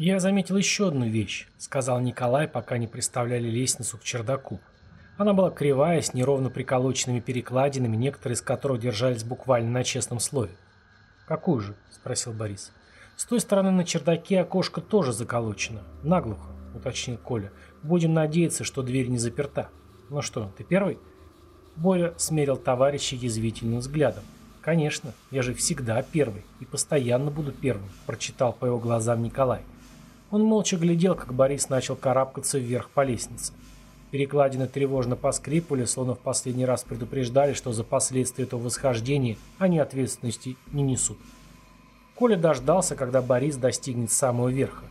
«Я заметил еще одну вещь», — сказал Николай, пока не приставляли лестницу к чердаку. Она была кривая, с неровно приколоченными перекладинами, некоторые из которых держались буквально на честном слове. «Какую же?» — спросил Борис. «С той стороны на чердаке окошко тоже заколочено. Наглухо», — уточнил Коля. «Будем надеяться, что дверь не заперта. Ну что, ты первый?» Боря смерил товарища язвительным взглядом. «Конечно, я же всегда первый и постоянно буду первым», — прочитал по его глазам Николай. Он молча глядел, как Борис начал карабкаться вверх по лестнице. Перекладины тревожно поскрипывали, словно в последний раз предупреждали, что за последствия этого восхождения они ответственности не несут. Коля дождался, когда Борис достигнет самого верха.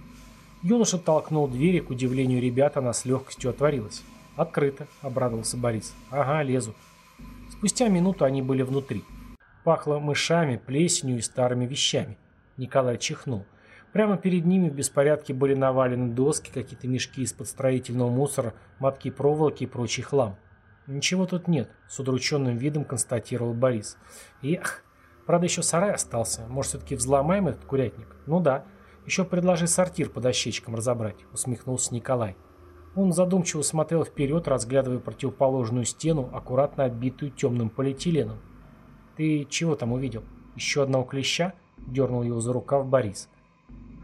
Юноша толкнул дверь, и, к удивлению ребят, она с легкостью отворилась. «Открыто», — обрадовался Борис. «Ага, лезу». Спустя минуту они были внутри. Пахло мышами, плесенью и старыми вещами. Николай чихнул. Прямо перед ними в беспорядке были навалены доски, какие-то мешки из-под строительного мусора, мотки проволоки и прочий хлам. «Ничего тут нет», — с удрученным видом констатировал Борис. «Эх, правда еще сарай остался. Может, все-таки взломаем этот курятник?» «Ну да. Еще предложи сортир по дощечкам разобрать», — усмехнулся Николай. Он задумчиво смотрел вперед, разглядывая противоположную стену, аккуратно оббитую темным полиэтиленом. «Ты чего там увидел? Еще одного клеща?» — дернул его за рукав Борис.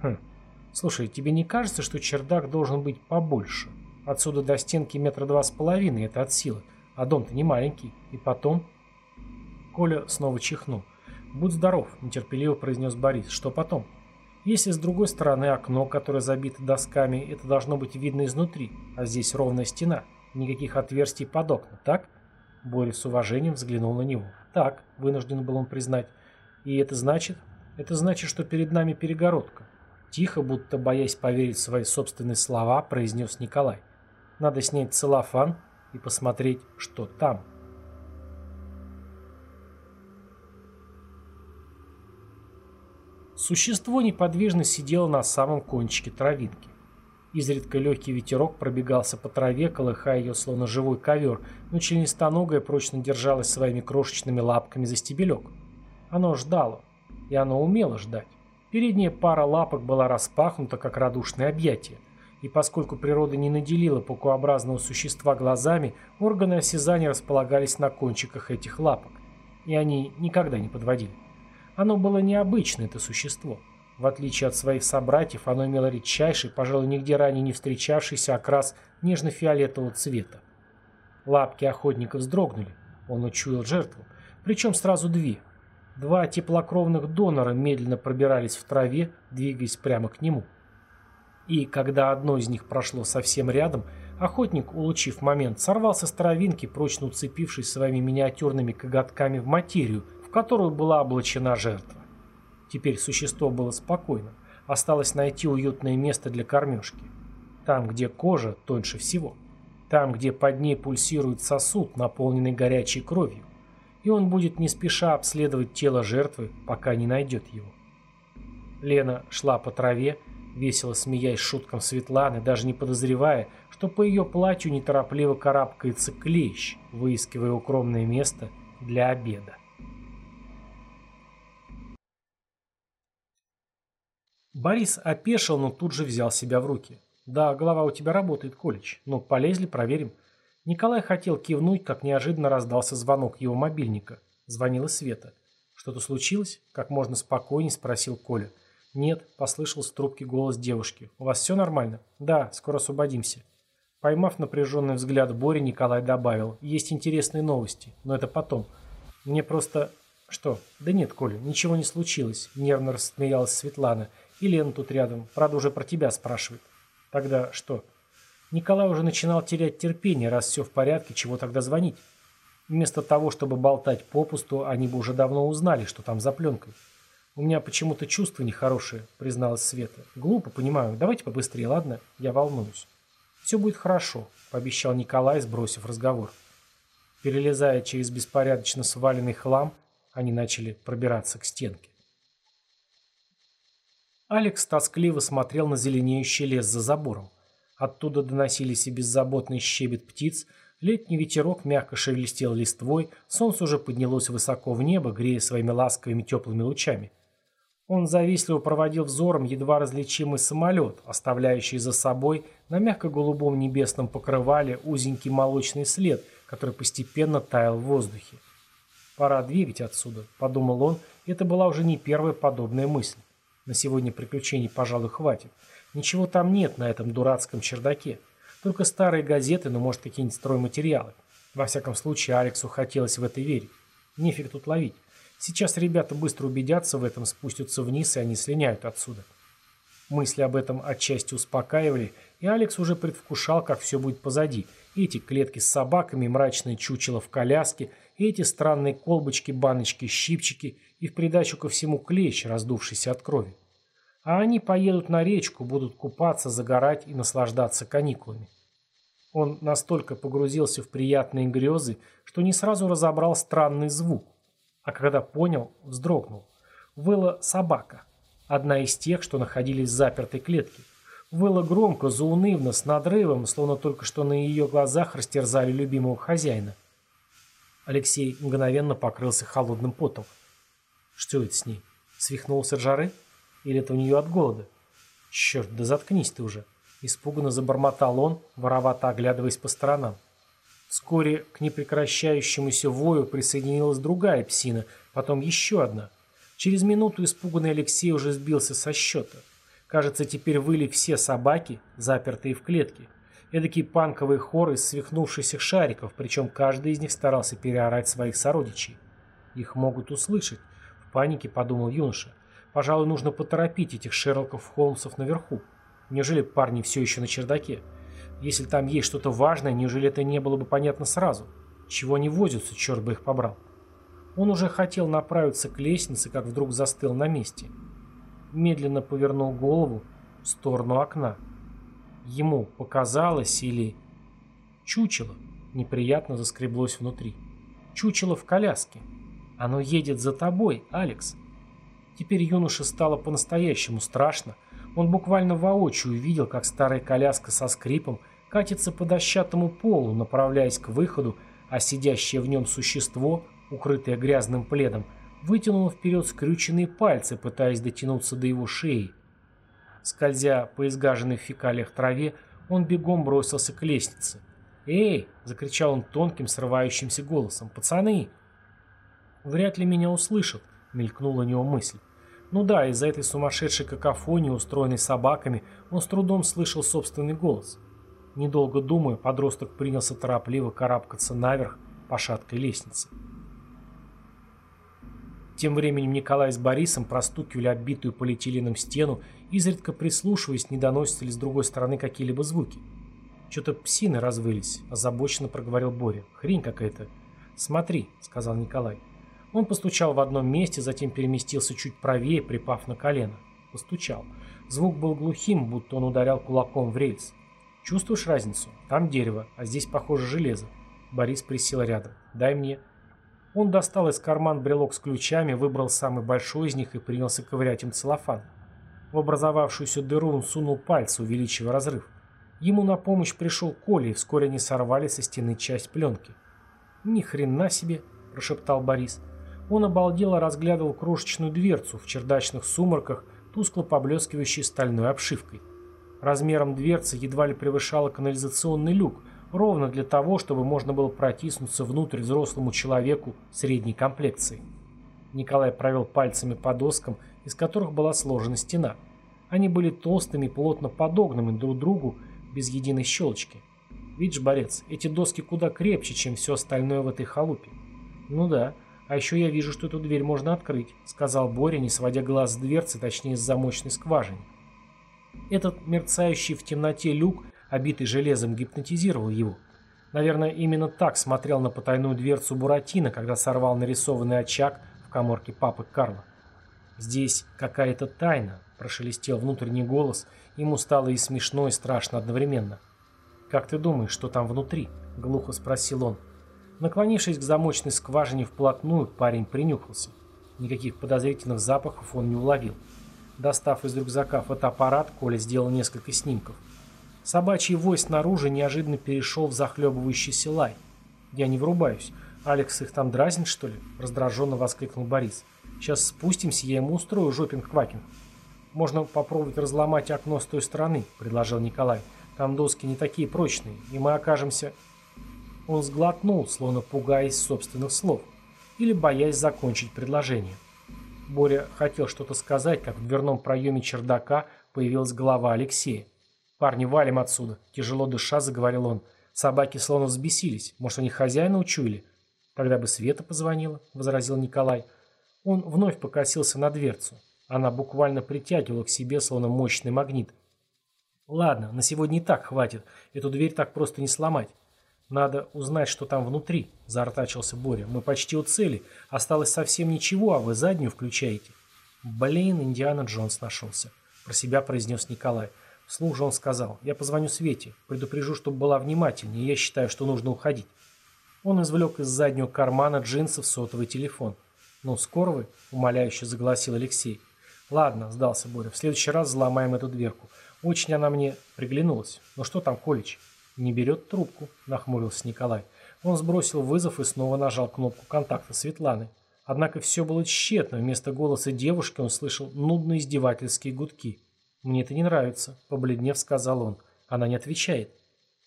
Хм. Слушай, тебе не кажется, что чердак должен быть побольше? Отсюда до стенки метра два с половиной, это от силы. А дом-то не маленький. И потом... Коля снова чихнул. «Будь здоров», — нетерпеливо произнес Борис. «Что потом?» «Если с другой стороны окно, которое забито досками, это должно быть видно изнутри, а здесь ровная стена, никаких отверстий под окна, так?» Боря с уважением взглянул на него. «Так», — вынужден был он признать. «И это значит?» «Это значит, что перед нами перегородка. Тихо, будто боясь поверить в свои собственные слова, произнес Николай. Надо снять целлофан и посмотреть, что там. Существо неподвижно сидело на самом кончике травинки. Изредка легкий ветерок пробегался по траве, колыхая ее словно живой ковер, но членистоногое прочно держалось своими крошечными лапками за стебелек. Оно ждало, и оно умело ждать. Передняя пара лапок была распахнута, как радушное объятие. И поскольку природа не наделила паукообразного существа глазами, органы осязания располагались на кончиках этих лапок. И они никогда не подводили. Оно было необычное, это существо. В отличие от своих собратьев, оно имело редчайший, пожалуй, нигде ранее не встречавшийся окрас нежно-фиолетового цвета. Лапки охотника вздрогнули. Он учуял жертву. Причем сразу две – Два теплокровных донора медленно пробирались в траве, двигаясь прямо к нему. И когда одно из них прошло совсем рядом, охотник, улучив момент, сорвался с травинки, прочно уцепившись своими миниатюрными коготками в материю, в которую была облачена жертва. Теперь существо было спокойно. Осталось найти уютное место для кормежки. Там, где кожа тоньше всего. Там, где под ней пульсирует сосуд, наполненный горячей кровью и он будет не спеша обследовать тело жертвы, пока не найдет его. Лена шла по траве, весело смеясь шуткам Светланы, даже не подозревая, что по ее платью неторопливо карабкается клещ, выискивая укромное место для обеда. Борис опешил, но тут же взял себя в руки. «Да, голова у тебя работает, Колич. Ну, полезли, проверим». Николай хотел кивнуть, как неожиданно раздался звонок его мобильника. Звонила Света. «Что-то случилось?» – как можно спокойнее спросил Коля. «Нет», – послышался в трубке голос девушки. «У вас все нормально?» «Да, скоро освободимся». Поймав напряженный взгляд Бори, Николай добавил. «Есть интересные новости, но это потом. Мне просто...» «Что?» «Да нет, Коля, ничего не случилось», – нервно рассмеялась Светлана. «И Лена тут рядом. Правда, уже про тебя спрашивает». «Тогда что?» Николай уже начинал терять терпение, раз все в порядке, чего тогда звонить? Вместо того, чтобы болтать попусту, они бы уже давно узнали, что там за пленкой. «У меня почему-то чувство нехорошее», — призналась Света. «Глупо, понимаю. Давайте побыстрее, ладно? Я волнуюсь». «Все будет хорошо», — пообещал Николай, сбросив разговор. Перелезая через беспорядочно сваленный хлам, они начали пробираться к стенке. Алекс тоскливо смотрел на зеленеющий лес за забором. Оттуда доносились и беззаботный щебет птиц, летний ветерок мягко шелестел листвой, солнце уже поднялось высоко в небо, грея своими ласковыми теплыми лучами. Он завистливо проводил взором едва различимый самолет, оставляющий за собой на мягко-голубом небесном покрывале узенький молочный след, который постепенно таял в воздухе. «Пора двигать отсюда», — подумал он, и это была уже не первая подобная мысль. На сегодня приключений, пожалуй, хватит. Ничего там нет на этом дурацком чердаке. Только старые газеты, ну, может, какие-нибудь стройматериалы. Во всяком случае, Алексу хотелось в это верить. Нефиг тут ловить. Сейчас ребята быстро убедятся в этом, спустятся вниз, и они слиняют отсюда. Мысли об этом отчасти успокаивали, и Алекс уже предвкушал, как все будет позади. Эти клетки с собаками, мрачные чучела в коляске, эти странные колбочки, баночки, щипчики, и в придачу ко всему клещ, раздувшийся от крови. А они поедут на речку, будут купаться, загорать и наслаждаться каникулами. Он настолько погрузился в приятные грезы, что не сразу разобрал странный звук а когда понял, вздрогнул. Выла собака, одна из тех, что находились в запертой клетке. Выла громко, заунывно, с надрывом, словно только что на ее глазах растерзали любимого хозяина. Алексей мгновенно покрылся холодным потом. Что это с ней? Свихнулся от жары? Или это у нее от голода? Черт, да заткнись ты уже. Испуганно забормотал он, воровато оглядываясь по сторонам. Вскоре к непрекращающемуся вою присоединилась другая псина, потом еще одна. Через минуту испуганный Алексей уже сбился со счета. Кажется, теперь выли все собаки, запертые в клетке. Эдакий панковый хор из свихнувшихся шариков, причем каждый из них старался переорать своих сородичей. Их могут услышать. В панике подумал юноша. Пожалуй, нужно поторопить этих Шерлоков Холмсов наверху. Неужели парни все еще на чердаке? Если там есть что-то важное, неужели это не было бы понятно сразу? Чего они возятся, черт бы их побрал. Он уже хотел направиться к лестнице, как вдруг застыл на месте. Медленно повернул голову в сторону окна. Ему показалось или... Чучело неприятно заскреблось внутри. Чучело в коляске. Оно едет за тобой, Алекс. Теперь юноше стало по-настоящему страшно, он буквально воочию видел, как старая коляска со скрипом катится по дощатому полу, направляясь к выходу, а сидящее в нем существо, укрытое грязным пледом, вытянуло вперед скрюченные пальцы, пытаясь дотянуться до его шеи. Скользя по изгаженной в фекалиях траве, он бегом бросился к лестнице. «Эй!» — закричал он тонким, срывающимся голосом. «Пацаны!» «Вряд ли меня услышат», — мелькнула у него мысль. Ну да, из-за этой сумасшедшей какофонии, устроенной собаками, он с трудом слышал собственный голос. Недолго думая, подросток принялся торопливо карабкаться наверх по шаткой лестнице. Тем временем Николай с Борисом простукивали оббитую полиэтиленом стену, изредка прислушиваясь, не доносятся ли с другой стороны какие-либо звуки. «Что-то псины развылись», – озабоченно проговорил Боря. «Хрень какая-то». «Смотри», – сказал Николай. Он постучал в одном месте, затем переместился чуть правее, припав на колено. Постучал. Звук был глухим, будто он ударял кулаком в рельс. «Чувствуешь разницу? Там дерево, а здесь, похоже, железо». Борис присел рядом. «Дай мне». Он достал из карман брелок с ключами, выбрал самый большой из них и принялся ковырять им целлофан. В образовавшуюся дыру он сунул пальцы, увеличивая разрыв. Ему на помощь пришел Коля, и вскоре они сорвали со стены часть пленки. «Ни хрена себе!» – прошептал Борис. Он обалдело разглядывал крошечную дверцу в чердачных сумерках, тускло поблескивающей стальной обшивкой. Размером дверцы едва ли превышала канализационный люк, ровно для того, чтобы можно было протиснуться внутрь взрослому человеку средней комплекции. Николай провел пальцами по доскам, из которых была сложена стена. Они были толстыми, плотно подогнаны друг другу, без единой щелочки. Видишь, борец, эти доски куда крепче, чем все остальное в этой халупе. Ну да, «А еще я вижу, что эту дверь можно открыть», — сказал Боря, не сводя глаз с дверцы, точнее с замочной скважины. Этот мерцающий в темноте люк, обитый железом, гипнотизировал его. Наверное, именно так смотрел на потайную дверцу Буратино, когда сорвал нарисованный очаг в коморке папы Карла. «Здесь какая-то тайна», — прошелестел внутренний голос, ему стало и смешно, и страшно одновременно. «Как ты думаешь, что там внутри?» — глухо спросил он. Наклонившись к замочной скважине вплотную, парень принюхался. Никаких подозрительных запахов он не уловил. Достав из рюкзака фотоаппарат, Коля сделал несколько снимков. Собачий вой снаружи неожиданно перешел в захлебывающийся лай. «Я не врубаюсь. Алекс их там дразнит, что ли?» – раздраженно воскликнул Борис. Сейчас спустимся, я ему устрою жопинг-квакинг. Можно попробовать разломать окно с той стороны, предложил Николай. Там доски не такие прочные, и мы окажемся... Он сглотнул, словно пугаясь собственных слов, или боясь закончить предложение. Боря хотел что-то сказать, как в дверном проеме чердака появилась голова Алексея. «Парни, валим отсюда!» Тяжело дыша, заговорил он. Собаки словно взбесились. Может, они хозяина учуяли? Тогда бы Света позвонила, возразил Николай. Он вновь покосился на дверцу. Она буквально притягивала к себе, словно мощный магнит. Ладно, на сегодня и так хватит. Эту дверь так просто не сломать. Надо узнать, что там внутри, заортачился Боря. Мы почти у цели. Осталось совсем ничего, а вы заднюю включаете. Блин, Индиана Джонс нашелся. Про себя произнес Николай. Вслух же он сказал. Я позвоню Свете. Предупрежу, чтобы была внимательнее. Я считаю, что нужно уходить. Он извлек из заднего кармана джинсов сотовый телефон. «Ну, скоро вы?» – умоляюще загласил Алексей. «Ладно», – сдался Боря. «В следующий раз взломаем эту дверку. Очень она мне приглянулась. Ну что там, Колич?» «Не берет трубку», – нахмурился Николай. Он сбросил вызов и снова нажал кнопку контакта Светланы. Однако все было тщетно. Вместо голоса девушки он слышал нудные издевательские гудки. «Мне это не нравится», – побледнев сказал он. Она не отвечает.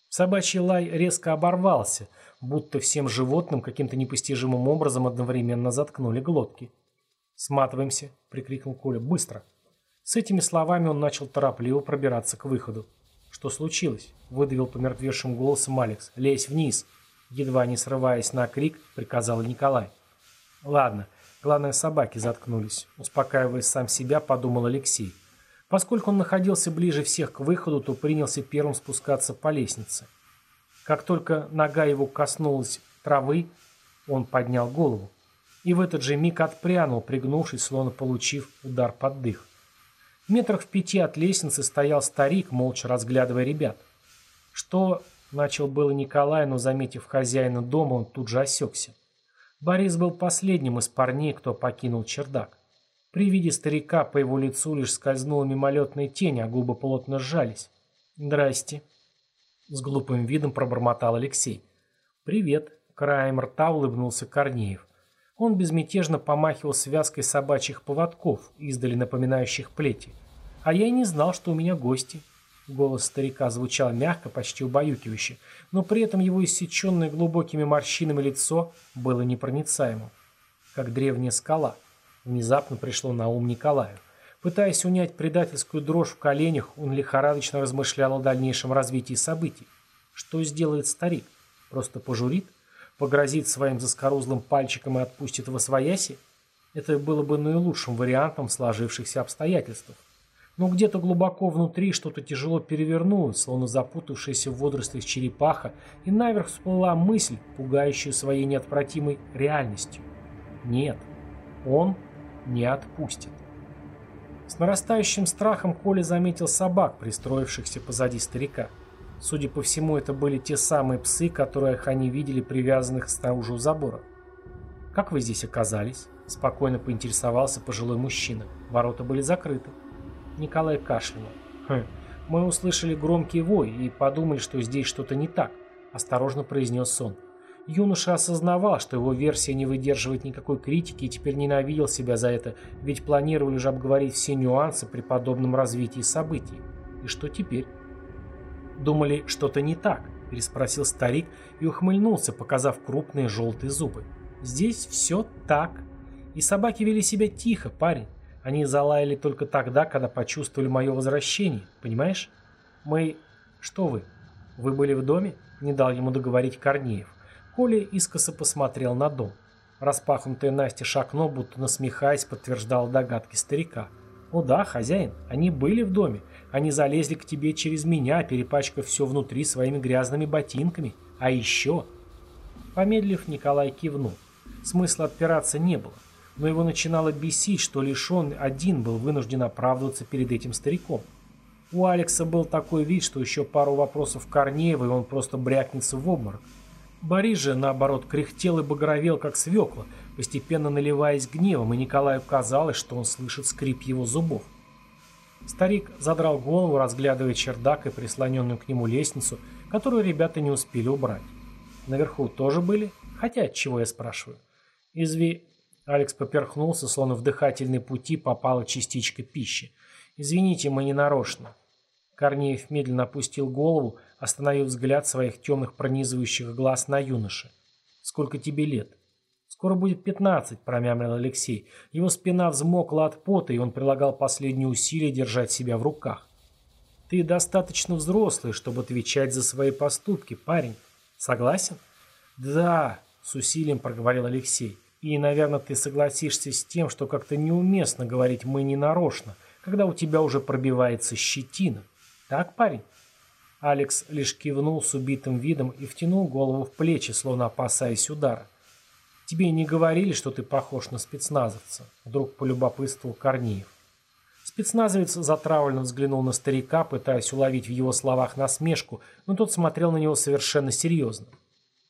Собачий лай резко оборвался, будто всем животным каким-то непостижимым образом одновременно заткнули глотки. «Сматываемся!» — прикрикнул Коля. «Быстро!» С этими словами он начал торопливо пробираться к выходу. «Что случилось?» — выдавил помертвевшим голосом Алекс. «Лезь вниз!» Едва не срываясь на крик, приказал Николай. «Ладно, главное, собаки заткнулись», — успокаиваясь сам себя, подумал Алексей. Поскольку он находился ближе всех к выходу, то принялся первым спускаться по лестнице. Как только нога его коснулась травы, он поднял голову. И в этот же миг отпрянул, пригнувшись, словно получив удар под дых. Метрах в пяти от лестницы стоял старик, молча разглядывая ребят. Что начал было Николай, но, заметив хозяина дома, он тут же осекся. Борис был последним из парней, кто покинул чердак. При виде старика по его лицу лишь скользнула мимолетная тень, а губы плотно сжались. «Здрасте», — с глупым видом пробормотал Алексей. «Привет», — краем рта улыбнулся Корнеев. Он безмятежно помахивал связкой собачьих поводков, издали напоминающих плети. «А я и не знал, что у меня гости». Голос старика звучал мягко, почти убаюкивающе, но при этом его иссеченное глубокими морщинами лицо было непроницаемым, как древняя скала — Внезапно пришло на ум Николаю. Пытаясь унять предательскую дрожь в коленях, он лихорадочно размышлял о дальнейшем развитии событий. Что сделает старик? Просто пожурит? Погрозит своим заскорузлым пальчиком и отпустит во свояси? Это было бы наилучшим вариантом сложившихся обстоятельствах. Но где-то глубоко внутри что-то тяжело перевернулось, словно запутавшаяся в водорослях черепаха, и наверх всплыла мысль, пугающая своей неотвратимой реальностью. Нет, он не отпустит. С нарастающим страхом Коля заметил собак, пристроившихся позади старика. Судя по всему, это были те самые псы, которых они видели привязанных снаружи у забора. «Как вы здесь оказались?» – спокойно поинтересовался пожилой мужчина. Ворота были закрыты. Николай кашлянул. «Хм, мы услышали громкий вой и подумали, что здесь что-то не так», – осторожно произнес он. Юноша осознавал, что его версия не выдерживает никакой критики и теперь ненавидел себя за это, ведь планировали же обговорить все нюансы при подобном развитии событий. И что теперь? Думали, что-то не так, переспросил старик и ухмыльнулся, показав крупные желтые зубы. Здесь все так. И собаки вели себя тихо, парень. Они залаяли только тогда, когда почувствовали мое возвращение, понимаешь? Мы... Что вы? Вы были в доме? Не дал ему договорить Корнеев. Коля искоса посмотрел на дом. Распахнутое Насте окно, будто насмехаясь, подтверждал догадки старика. «О да, хозяин, они были в доме. Они залезли к тебе через меня, перепачкав все внутри своими грязными ботинками. А еще...» Помедлив, Николай кивнул. Смысла отпираться не было. Но его начинало бесить, что лишь он один был вынужден оправдываться перед этим стариком. У Алекса был такой вид, что еще пару вопросов Корнеева, и он просто брякнется в обморок. Борис же, наоборот, кряхтел и багровел, как свекла, постепенно наливаясь гневом, и Николаю казалось, что он слышит скрип его зубов. Старик задрал голову, разглядывая чердак и прислоненную к нему лестницу, которую ребята не успели убрать. Наверху тоже были? Хотя от чего я спрашиваю? Изви... Алекс поперхнулся, словно в дыхательные пути попала частичка пищи. «Извините, мы не нарочно». Корнеев медленно опустил голову, остановив взгляд своих темных пронизывающих глаз на юноше. «Сколько тебе лет?» «Скоро будет пятнадцать», — промямлил Алексей. Его спина взмокла от пота, и он прилагал последние усилия держать себя в руках. «Ты достаточно взрослый, чтобы отвечать за свои поступки, парень. Согласен?» «Да», — с усилием проговорил Алексей. «И, наверное, ты согласишься с тем, что как-то неуместно говорить «мы не нарочно», когда у тебя уже пробивается щетина. Так, парень?» Алекс лишь кивнул с убитым видом и втянул голову в плечи, словно опасаясь удара. «Тебе не говорили, что ты похож на спецназовца?» Вдруг полюбопытствовал Корнеев. Спецназовец затравленно взглянул на старика, пытаясь уловить в его словах насмешку, но тот смотрел на него совершенно серьезно.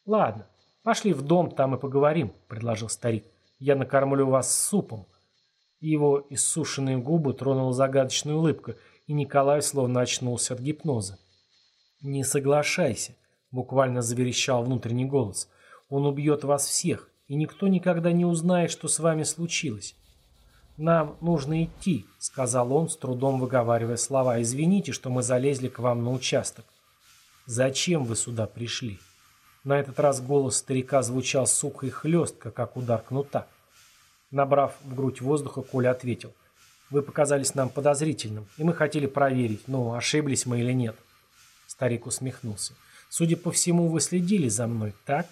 «Ладно, пошли в дом, там и поговорим», — предложил старик. «Я накормлю вас супом». Его иссушенные губы тронула загадочная улыбка, и Николай словно очнулся от гипноза. «Не соглашайся», — буквально заверещал внутренний голос. «Он убьет вас всех, и никто никогда не узнает, что с вами случилось». «Нам нужно идти», — сказал он, с трудом выговаривая слова. «Извините, что мы залезли к вам на участок». «Зачем вы сюда пришли?» На этот раз голос старика звучал сухо и хлестко, как удар кнута. Набрав в грудь воздуха, Коля ответил. «Вы показались нам подозрительным, и мы хотели проверить, ну, ошиблись мы или нет». Старик усмехнулся. «Судя по всему, вы следили за мной, так?»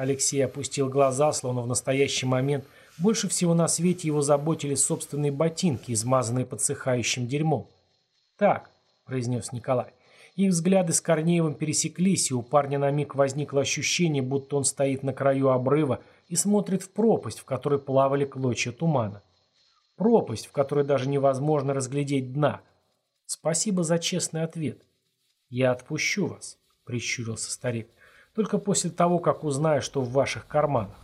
Алексей опустил глаза, словно в настоящий момент больше всего на свете его заботили собственные ботинки, измазанные подсыхающим дерьмом. «Так», — произнес Николай. Их взгляды с Корнеевым пересеклись, и у парня на миг возникло ощущение, будто он стоит на краю обрыва и смотрит в пропасть, в которой плавали клочья тумана. Пропасть, в которой даже невозможно разглядеть дна. Спасибо за честный ответ. «Я отпущу вас», — прищурился старик, — «только после того, как узнаю, что в ваших карманах.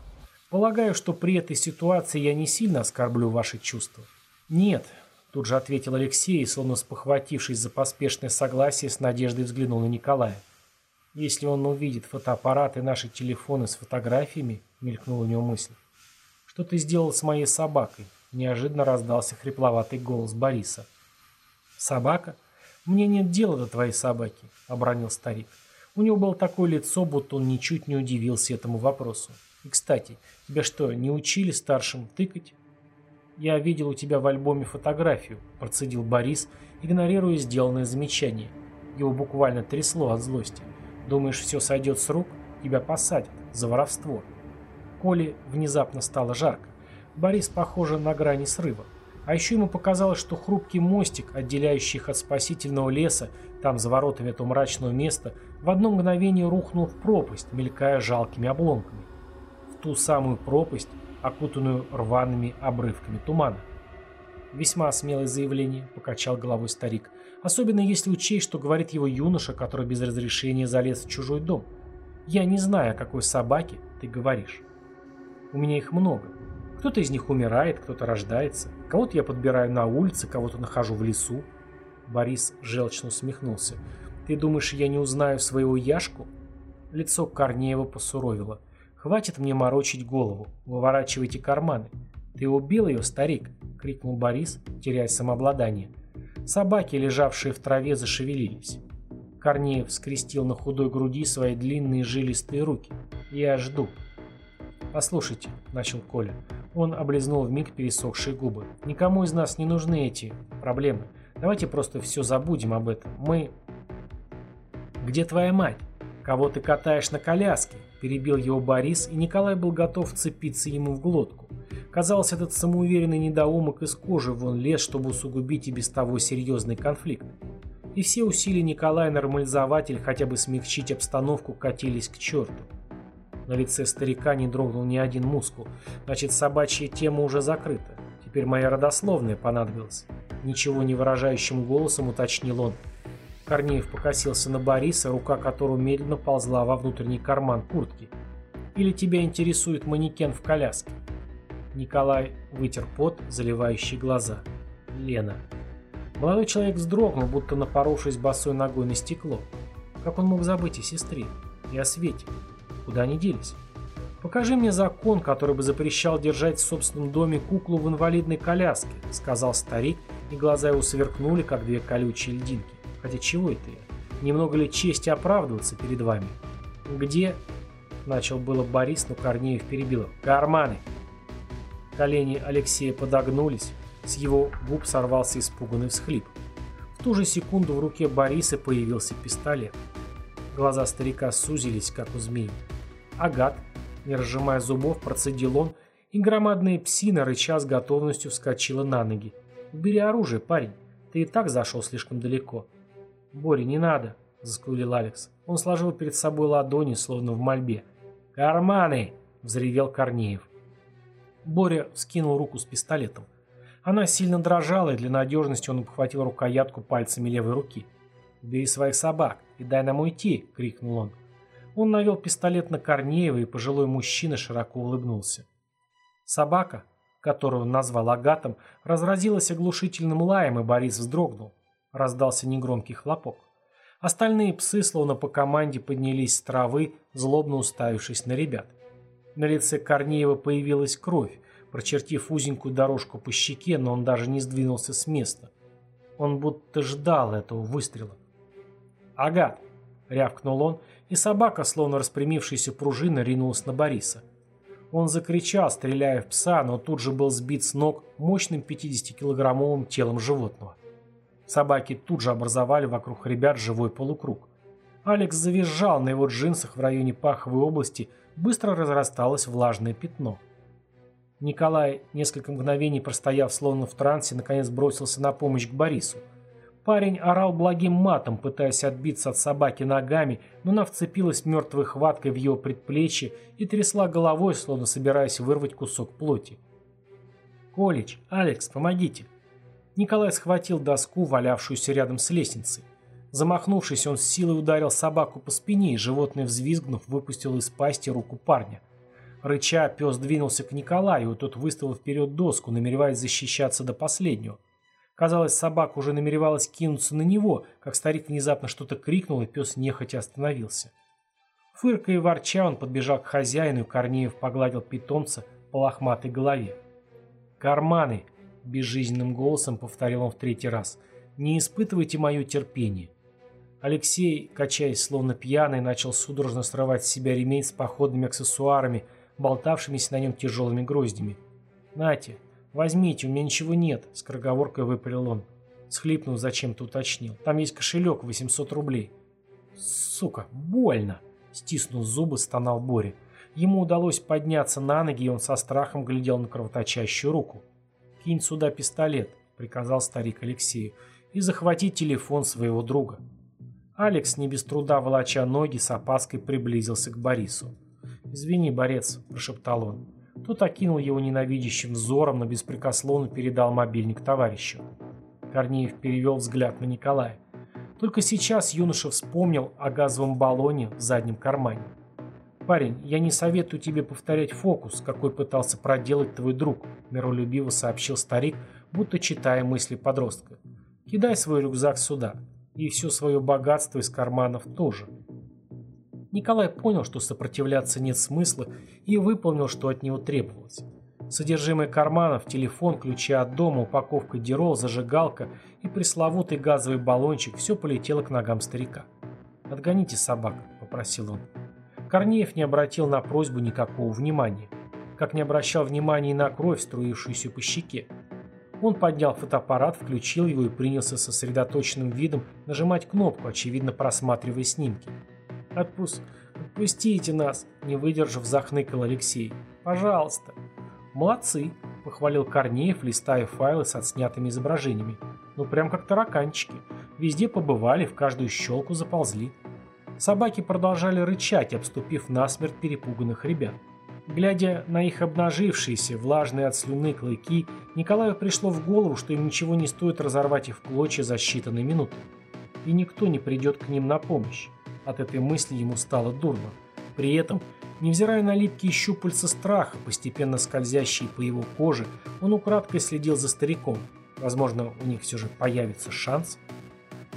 Полагаю, что при этой ситуации я не сильно оскорблю ваши чувства». «Нет», — тут же ответил Алексей, словно спохватившись за поспешное согласие, с надеждой взглянул на Николая. «Если он увидит фотоаппарат и наши телефоны с фотографиями», — мелькнула у него мысль. «Что ты сделал с моей собакой?» — неожиданно раздался хрипловатый голос Бориса. «Собака?» «Мне нет дела до твоей собаки», — обронил старик. У него было такое лицо, будто он ничуть не удивился этому вопросу. «И, кстати, тебя что, не учили старшим тыкать?» «Я видел у тебя в альбоме фотографию», — процедил Борис, игнорируя сделанное замечание. Его буквально трясло от злости. «Думаешь, все сойдет с рук? Тебя посадят. За воровство». Коле внезапно стало жарко. Борис, похоже, на грани срыва. А еще ему показалось, что хрупкий мостик, отделяющий их от спасительного леса, там за воротами этого мрачного места, в одно мгновение рухнул в пропасть, мелькая жалкими обломками. В ту самую пропасть, окутанную рваными обрывками тумана. «Весьма смелое заявление», — покачал головой старик. «Особенно если учесть, что говорит его юноша, который без разрешения залез в чужой дом. Я не знаю, о какой собаке ты говоришь. У меня их много. Кто-то из них умирает, кто-то рождается. Кого-то я подбираю на улице, кого-то нахожу в лесу. Борис желчно усмехнулся. «Ты думаешь, я не узнаю своего Яшку?» Лицо Корнеева посуровило. «Хватит мне морочить голову. Выворачивайте карманы. Ты убил ее, старик?» — крикнул Борис, теряя самообладание. Собаки, лежавшие в траве, зашевелились. Корнеев скрестил на худой груди свои длинные жилистые руки. «Я жду». «Послушайте», — начал Коля, он облизнул вмиг пересохшие губы. «Никому из нас не нужны эти проблемы. Давайте просто все забудем об этом. Мы...» «Где твоя мать? Кого ты катаешь на коляске?» Перебил его Борис, и Николай был готов вцепиться ему в глотку. Казалось, этот самоуверенный недоумок из кожи вон лез, чтобы усугубить и без того серьезный конфликт. И все усилия Николая нормализовать или хотя бы смягчить обстановку катились к черту. На лице старика не дрогнул ни один мускул. Значит, собачья тема уже закрыта. Теперь моя родословная понадобилась. Ничего не выражающим голосом уточнил он. Корнеев покосился на Бориса, рука которого медленно ползла во внутренний карман куртки. «Или тебя интересует манекен в коляске?» Николай вытер пот, заливающий глаза. «Лена». Молодой человек вздрогнул, будто напоровшись босой ногой на стекло. Как он мог забыть о сестре? И о Свете? Куда они делись? «Покажи мне закон, который бы запрещал держать в собственном доме куклу в инвалидной коляске», — сказал старик, и глаза его сверкнули, как две колючие льдинки. «Хотя чего это я? Немного ли чести оправдываться перед вами?» «Где?» — начал было Борис, но Корнеев перебил. «Карманы!» Колени Алексея подогнулись, с его губ сорвался испуганный всхлип. В ту же секунду в руке Бориса появился пистолет. Глаза старика сузились, как у змеи. Агат, не разжимая зубов, процедил он, и громадная псина, рыча с готовностью, вскочила на ноги. «Убери оружие, парень. Ты и так зашел слишком далеко». «Боря, не надо», — заскулил Алекс. Он сложил перед собой ладони, словно в мольбе. «Карманы!» — взревел Корнеев. Боря скинул руку с пистолетом. Она сильно дрожала, и для надежности он обхватил рукоятку пальцами левой руки. «Бери своих собак и дай нам уйти!» — крикнул он. Он навел пистолет на Корнеева, и пожилой мужчина широко улыбнулся. Собака, которую он назвал Агатом, разразилась оглушительным лаем, и Борис вздрогнул. Раздался негромкий хлопок. Остальные псы, словно по команде, поднялись с травы, злобно уставившись на ребят. На лице Корнеева появилась кровь, прочертив узенькую дорожку по щеке, но он даже не сдвинулся с места. Он будто ждал этого выстрела. «Агат!» — рявкнул он, и собака, словно распрямившаяся пружина, ринулась на Бориса. Он закричал, стреляя в пса, но тут же был сбит с ног мощным 50-килограммовым телом животного. Собаки тут же образовали вокруг ребят живой полукруг. Алекс завизжал на его джинсах в районе паховой области – быстро разрасталось влажное пятно. Николай, несколько мгновений простояв словно в трансе, наконец бросился на помощь к Борису. Парень орал благим матом, пытаясь отбиться от собаки ногами, но она вцепилась мертвой хваткой в его предплечье и трясла головой, словно собираясь вырвать кусок плоти. «Колич, Алекс, помогите!» Николай схватил доску, валявшуюся рядом с лестницей. Замахнувшись, он с силой ударил собаку по спине, и животное, взвизгнув, выпустил из пасти руку парня. Рыча, пес двинулся к Николаю, и тот выставил вперед доску, намереваясь защищаться до последнего. Казалось, собака уже намеревалась кинуться на него, как старик внезапно что-то крикнул, и пес нехотя остановился. Фыркая и ворча, он подбежал к хозяину, и Корнеев погладил питомца по лохматой голове. «Карманы!» – безжизненным голосом повторил он в третий раз. «Не испытывайте мое терпение. Алексей, качаясь словно пьяный, начал судорожно срывать с себя ремень с походными аксессуарами, болтавшимися на нем тяжелыми гроздями. «Нате, возьмите, у меня ничего нет», — скороговоркой выпалил он. Схлипнув, зачем-то уточнил. «Там есть кошелек, 800 рублей». «Сука, больно!» — стиснув зубы, стонал Боря. Ему удалось подняться на ноги, и он со страхом глядел на кровоточащую руку. «Кинь сюда пистолет», — приказал старик Алексею, — «и захвати телефон своего друга». Алекс, не без труда волоча ноги, с опаской приблизился к Борису. «Извини, борец», – прошептал он. Тот окинул его ненавидящим взором, но беспрекословно передал мобильник товарищу. Корнеев перевел взгляд на Николая. Только сейчас юноша вспомнил о газовом баллоне в заднем кармане. «Парень, я не советую тебе повторять фокус, какой пытался проделать твой друг», миролюбиво сообщил старик, будто читая мысли подростка. «Кидай свой рюкзак сюда и все свое богатство из карманов тоже. Николай понял, что сопротивляться нет смысла, и выполнил, что от него требовалось. Содержимое карманов, телефон, ключи от дома, упаковка дирол, зажигалка и пресловутый газовый баллончик – все полетело к ногам старика. «Отгоните собак», – попросил он. Корнеев не обратил на просьбу никакого внимания. Как не обращал внимания и на кровь, струившуюся по щеке. Он поднял фотоаппарат, включил его и принялся сосредоточенным видом нажимать кнопку, очевидно просматривая снимки. «Отпуск... «Отпустите нас!» – не выдержав, захныкал Алексей. «Пожалуйста!» «Молодцы!» – похвалил Корнеев, листая файлы с отснятыми изображениями. «Ну, прям как тараканчики. Везде побывали, в каждую щелку заползли». Собаки продолжали рычать, обступив насмерть перепуганных ребят. Глядя на их обнажившиеся, влажные от слюны клыки, Николаю пришло в голову, что им ничего не стоит разорвать их в клочья за считанные минуты. И никто не придет к ним на помощь. От этой мысли ему стало дурно. При этом, невзирая на липкие щупальца страха, постепенно скользящие по его коже, он украдкой следил за стариком. Возможно, у них все же появится шанс.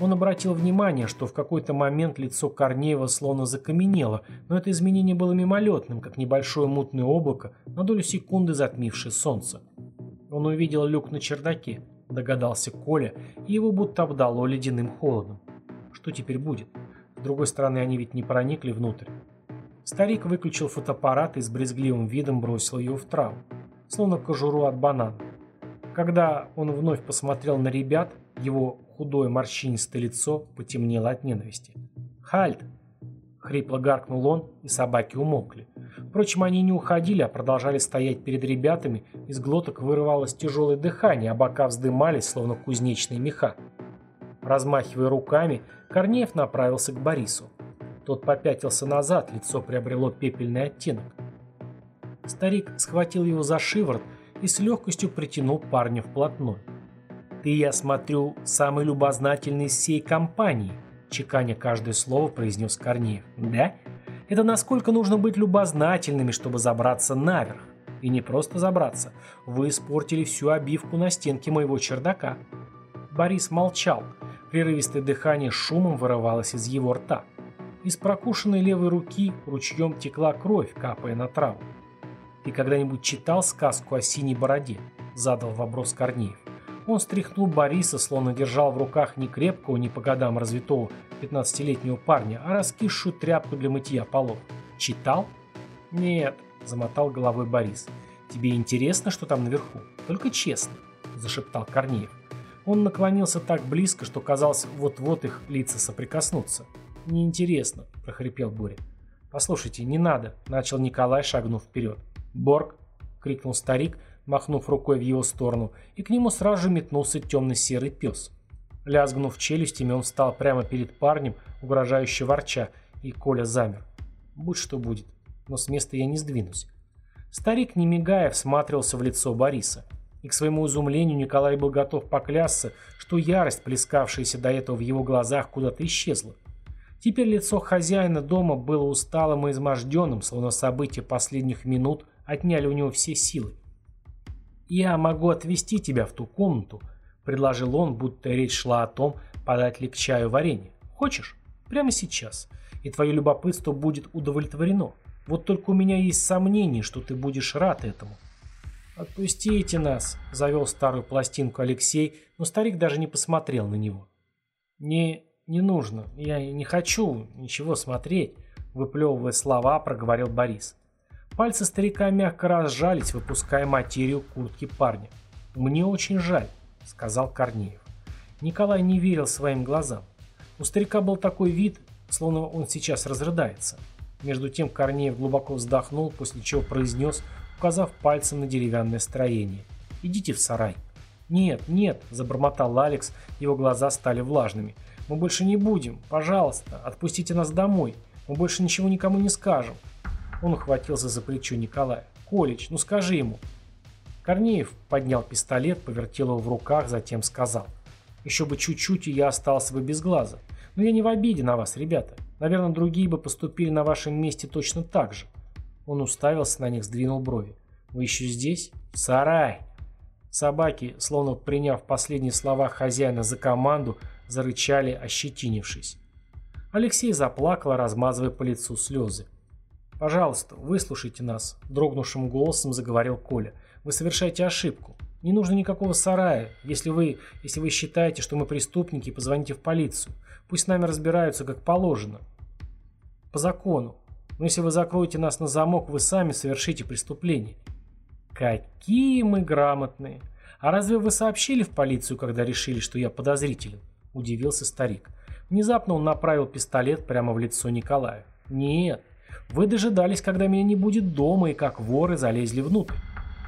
Он обратил внимание, что в какой-то момент лицо Корнеева словно закаменело, но это изменение было мимолетным, как небольшое мутное облако, на долю секунды затмившее солнце. Он увидел люк на чердаке, догадался Коля, и его будто обдало ледяным холодом. Что теперь будет? С другой стороны, они ведь не проникли внутрь. Старик выключил фотоаппарат и с брезгливым видом бросил ее в траву, словно кожуру от банана. Когда он вновь посмотрел на ребят, его худое морщинистое лицо потемнело от ненависти. «Хальт!» — хрипло гаркнул он, и собаки умолкли. Впрочем, они не уходили, а продолжали стоять перед ребятами, из глоток вырывалось тяжелое дыхание, а бока вздымались, словно кузнечные меха. Размахивая руками, Корнеев направился к Борису. Тот попятился назад, лицо приобрело пепельный оттенок. Старик схватил его за шиворот и с легкостью притянул парня вплотную. «Ты, я смотрю, самый любознательный из всей компании», чеканя каждое слово, произнес Корнеев. «Да? Это насколько нужно быть любознательными, чтобы забраться наверх. И не просто забраться. Вы испортили всю обивку на стенке моего чердака». Борис молчал. Прерывистое дыхание шумом вырывалось из его рта. Из прокушенной левой руки ручьем текла кровь, капая на траву. «Ты когда-нибудь читал сказку о синей бороде?» – задал вопрос Корнеев. Он стряхнул Бориса, словно держал в руках не крепкого, не по годам развитого 15-летнего парня, а раскисшую тряпку для мытья полов. «Читал?» «Нет», – замотал головой Борис. «Тебе интересно, что там наверху? Только честно», – зашептал Корнеев. Он наклонился так близко, что казалось, вот-вот их лица соприкоснутся. «Неинтересно», – прохрипел Боря. «Послушайте, не надо», – начал Николай, шагнув вперед. «Борг!» — крикнул старик, махнув рукой в его сторону, и к нему сразу же метнулся темно-серый пес. Лязгнув челюстями, он встал прямо перед парнем, угрожающе ворча, и Коля замер. «Будь что будет, но с места я не сдвинусь». Старик, не мигая, всматривался в лицо Бориса. И к своему изумлению Николай был готов поклясться, что ярость, плескавшаяся до этого в его глазах, куда-то исчезла. Теперь лицо хозяина дома было усталым и изможденным, словно события последних минут отняли у него все силы. «Я могу отвезти тебя в ту комнату», — предложил он, будто речь шла о том, подать ли к чаю варенье. «Хочешь? Прямо сейчас. И твое любопытство будет удовлетворено. Вот только у меня есть сомнение, что ты будешь рад этому». «Отпустите нас», — завел старую пластинку Алексей, но старик даже не посмотрел на него. «Не, не нужно. Я не хочу ничего смотреть», — выплевывая слова, проговорил Борис. Пальцы старика мягко разжались, выпуская материю куртки парня. «Мне очень жаль», — сказал Корнеев. Николай не верил своим глазам. У старика был такой вид, словно он сейчас разрыдается. Между тем Корнеев глубоко вздохнул, после чего произнес, указав пальцем на деревянное строение. «Идите в сарай». «Нет, нет», – забормотал Алекс, его глаза стали влажными. «Мы больше не будем. Пожалуйста, отпустите нас домой. Мы больше ничего никому не скажем. Он ухватился за плечо Николая. «Колич, ну скажи ему». Корнеев поднял пистолет, повертел его в руках, затем сказал. «Еще бы чуть-чуть, и я остался бы без глаза. Но я не в обиде на вас, ребята. Наверное, другие бы поступили на вашем месте точно так же». Он уставился на них, сдвинул брови. «Вы еще здесь? В сарай!» Собаки, словно приняв последние слова хозяина за команду, зарычали, ощетинившись. Алексей заплакал, размазывая по лицу слезы. «Пожалуйста, выслушайте нас», – дрогнувшим голосом заговорил Коля. «Вы совершаете ошибку. Не нужно никакого сарая. Если вы, если вы считаете, что мы преступники, позвоните в полицию. Пусть с нами разбираются, как положено. По закону. Но если вы закроете нас на замок, вы сами совершите преступление». «Какие мы грамотные! А разве вы сообщили в полицию, когда решили, что я подозрителен?» – удивился старик. Внезапно он направил пистолет прямо в лицо Николая. «Нет, вы дожидались, когда меня не будет дома, и как воры залезли внутрь.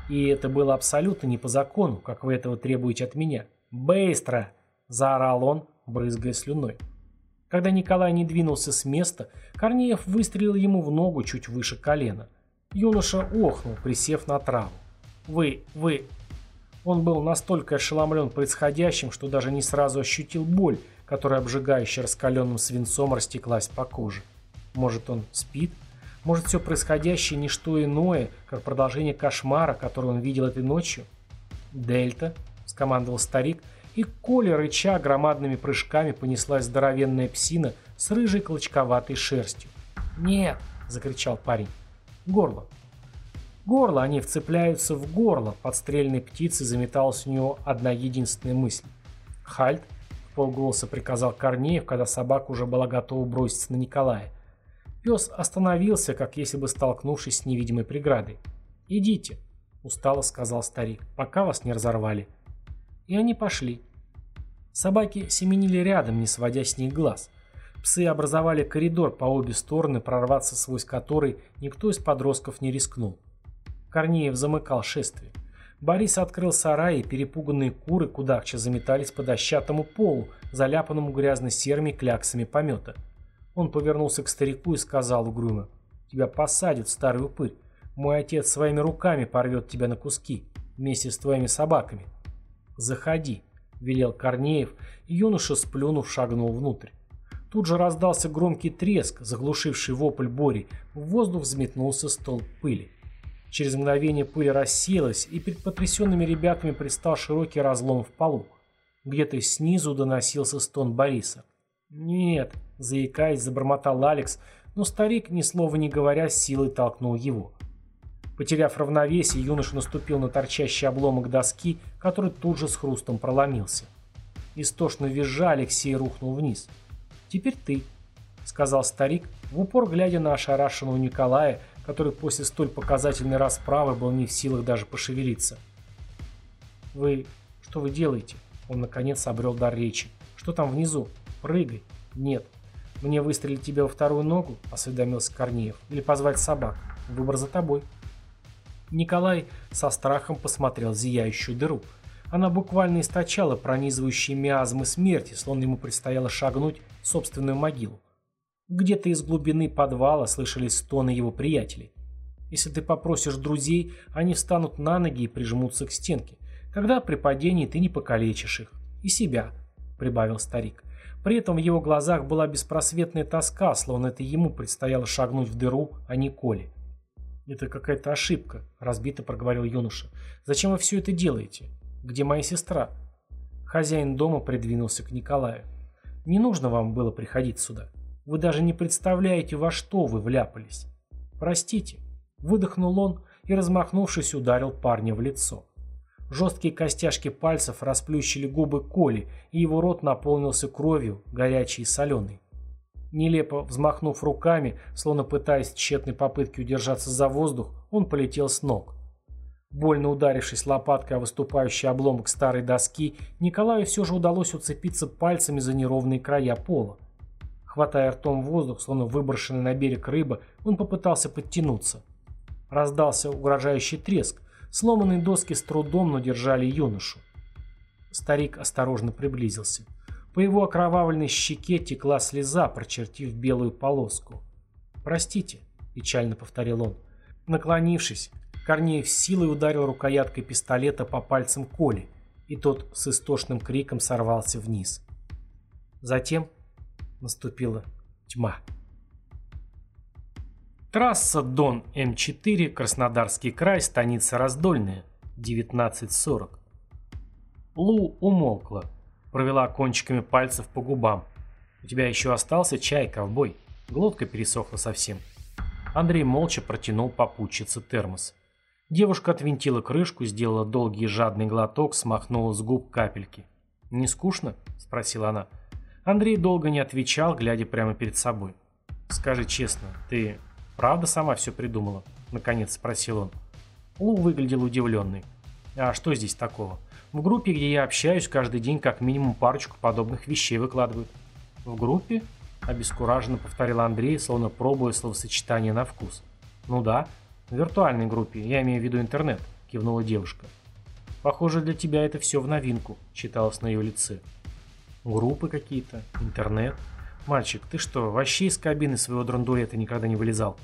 И это было абсолютно не по закону, как вы этого требуете от меня. «Быстро!» – заорал он, брызгая слюной. Когда Николай не двинулся с места, Корнеев выстрелил ему в ногу чуть выше колена. Юноша охнул, присев на траву. «Вы, вы...» Он был настолько ошеломлен происходящим, что даже не сразу ощутил боль, которая обжигающе раскаленным свинцом растеклась по коже. Может, он спит? Может, все происходящее не что иное, как продолжение кошмара, который он видел этой ночью? «Дельта», — скомандовал старик, и к Коле, рыча, громадными прыжками понеслась здоровенная псина с рыжей клочковатой шерстью. «Нет!» — закричал парень. «Горло!» Горло, они вцепляются в горло. Подстрельной птицы заметалась у него одна единственная мысль. «Хальт!» — в полголоса приказал Корнеев, когда собака уже была готова броситься на Николая. Пес остановился, как если бы столкнувшись с невидимой преградой. «Идите!» — устало сказал старик, — «пока вас не разорвали». И они пошли. Собаки семенили рядом, не сводя с них глаз. Псы образовали коридор по обе стороны, прорваться сквозь который никто из подростков не рискнул. Корнеев замыкал шествие. Борис открыл сарай, и перепуганные куры кудахча заметались по дощатому полу, заляпанному грязно-серыми кляксами помета. Он повернулся к старику и сказал угрюмо, «Тебя посадят, старый упырь. Мой отец своими руками порвет тебя на куски, вместе с твоими собаками». «Заходи», — велел Корнеев, и юноша, сплюнув, шагнул внутрь. Тут же раздался громкий треск, заглушивший вопль Бори. В воздух взметнулся столб пыли. Через мгновение пыль рассеялась, и перед потрясенными ребятами предстал широкий разлом в полу. Где-то снизу доносился стон Бориса. «Нет», — заикаясь, забормотал Алекс, но старик, ни слова не говоря, силой толкнул его. Потеряв равновесие, юноша наступил на торчащий обломок доски, который тут же с хрустом проломился. Истошно визжа, Алексей рухнул вниз. «Теперь ты», — сказал старик, в упор глядя на ошарашенного Николая, который после столь показательной расправы был не в силах даже пошевелиться. «Вы... что вы делаете?» Он, наконец, обрел дар речи. «Что там внизу? Прыгай!» «Нет. Мне выстрелить тебя во вторую ногу?» — осведомился Корнеев. «Или позвать собак? Выбор за тобой». Николай со страхом посмотрел зияющую дыру. Она буквально источала пронизывающие миазмы смерти, словно ему предстояло шагнуть в собственную могилу. Где-то из глубины подвала слышались стоны его приятелей. Если ты попросишь друзей, они встанут на ноги и прижмутся к стенке. Тогда при падении ты не покалечишь их. И себя, прибавил старик. При этом в его глазах была беспросветная тоска, словно это ему предстояло шагнуть в дыру, а не Коле. «Это какая-то ошибка», — разбито проговорил юноша. «Зачем вы все это делаете? Где моя сестра?» Хозяин дома придвинулся к Николаю. «Не нужно вам было приходить сюда. Вы даже не представляете, во что вы вляпались. Простите». Выдохнул он и, размахнувшись, ударил парня в лицо. Жесткие костяшки пальцев расплющили губы Коли, и его рот наполнился кровью, горячей и соленой. Нелепо взмахнув руками, словно пытаясь в тщетной попытке удержаться за воздух, он полетел с ног. Больно ударившись лопаткой о выступающий обломок старой доски, Николаю все же удалось уцепиться пальцами за неровные края пола. Хватая ртом воздух, словно выброшенный на берег рыба, он попытался подтянуться. Раздался угрожающий треск. Сломанные доски с трудом, но держали юношу. Старик осторожно приблизился. По его окровавленной щеке текла слеза, прочертив белую полоску. «Простите», — печально повторил он. Наклонившись, Корнеев силой ударил рукояткой пистолета по пальцам Коли, и тот с истошным криком сорвался вниз. Затем наступила тьма. Трасса Дон-М4, Краснодарский край, станица Раздольная, 19.40. Лу умолкла провела кончиками пальцев по губам. «У тебя еще остался чай, ковбой?» Глотка пересохла совсем. Андрей молча протянул попутчице термос. Девушка отвинтила крышку, сделала долгий жадный глоток, смахнула с губ капельки. «Не скучно?» – спросила она. Андрей долго не отвечал, глядя прямо перед собой. «Скажи честно, ты правда сама все придумала?» – наконец спросил он. Лу выглядел удивленный. «А что здесь такого?» В группе, где я общаюсь, каждый день как минимум парочку подобных вещей выкладывают. В группе? Обескураженно повторил Андрей, словно пробуя словосочетание на вкус. Ну да, в виртуальной группе, я имею в виду интернет, кивнула девушка. Похоже, для тебя это все в новинку, читалось на ее лице. Группы какие-то, интернет. Мальчик, ты что, вообще из кабины своего драндулета никогда не вылезал?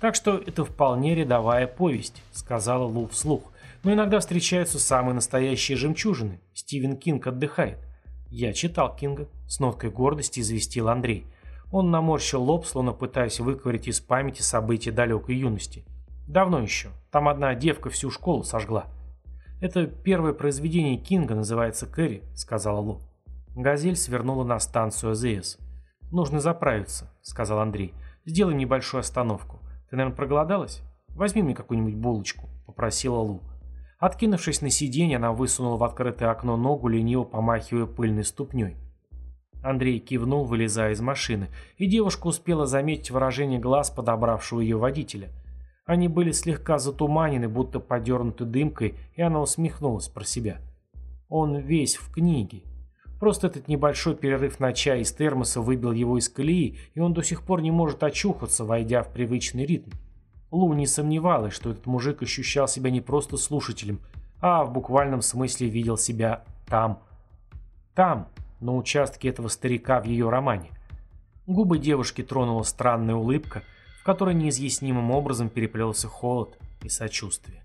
Так что это вполне рядовая повесть, сказала Лу вслух. Но иногда встречаются самые настоящие жемчужины. Стивен Кинг отдыхает. Я читал Кинга. С ноткой гордости известил Андрей. Он наморщил лоб, словно пытаясь выковырять из памяти события далекой юности. Давно еще. Там одна девка всю школу сожгла. «Это первое произведение Кинга, называется «Кэрри», — сказала Лу. Газель свернула на станцию АЗС. «Нужно заправиться», — сказал Андрей. «Сделай небольшую остановку. Ты, наверное, проголодалась? Возьми мне какую-нибудь булочку», — попросила Лу. Откинувшись на сиденье, она высунула в открытое окно ногу, лениво помахивая пыльной ступней. Андрей кивнул, вылезая из машины, и девушка успела заметить выражение глаз подобравшего ее водителя. Они были слегка затуманены, будто подернуты дымкой, и она усмехнулась про себя. Он весь в книге. Просто этот небольшой перерыв на чай из термоса выбил его из колеи, и он до сих пор не может очухаться, войдя в привычный ритм. Лу не сомневалась, что этот мужик ощущал себя не просто слушателем, а в буквальном смысле видел себя там. Там, на участке этого старика в ее романе. Губы девушки тронула странная улыбка, в которой неизъяснимым образом переплелся холод и сочувствие.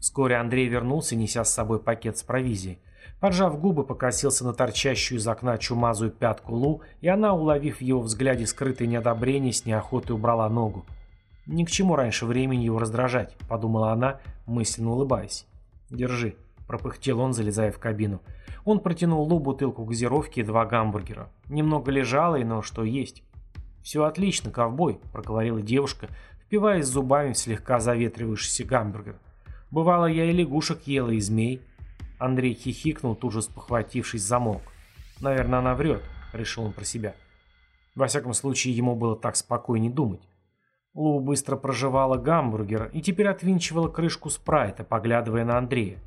Вскоре Андрей вернулся, неся с собой пакет с провизией. Поджав губы, покосился на торчащую из окна чумазую пятку Лу, и она, уловив в его взгляде скрытое неодобрение, с неохотой убрала ногу. «Ни к чему раньше времени его раздражать», — подумала она, мысленно улыбаясь. «Держи», — пропыхтел он, залезая в кабину. Он протянул Лу бутылку газировки и два гамбургера. Немного лежало, но что есть. «Все отлично, ковбой», — проговорила девушка, впиваясь зубами в слегка заветривающийся гамбургер. «Бывало, я и лягушек ела, и змей». Андрей хихикнул, тут же спохватившись, замолк. «Наверное, она врет», — решил он про себя. Во всяком случае, ему было так спокойнее думать. Лу быстро проживала гамбургер и теперь отвинчивала крышку спрайта, поглядывая на Андрея.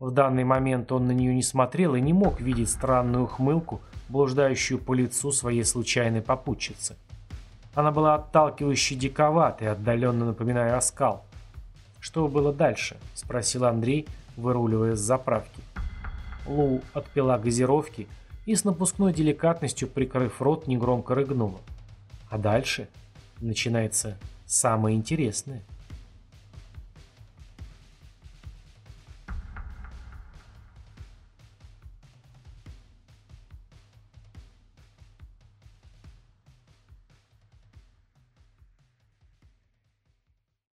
В данный момент он на нее не смотрел и не мог видеть странную ухмылку, блуждающую по лицу своей случайной попутчицы. Она была отталкивающе диковатой, отдаленно напоминая оскал. «Что было дальше?» – спросил Андрей, выруливая с заправки. Лу отпила газировки и с напускной деликатностью, прикрыв рот, негромко рыгнула. «А дальше?» Начинается самое интересное.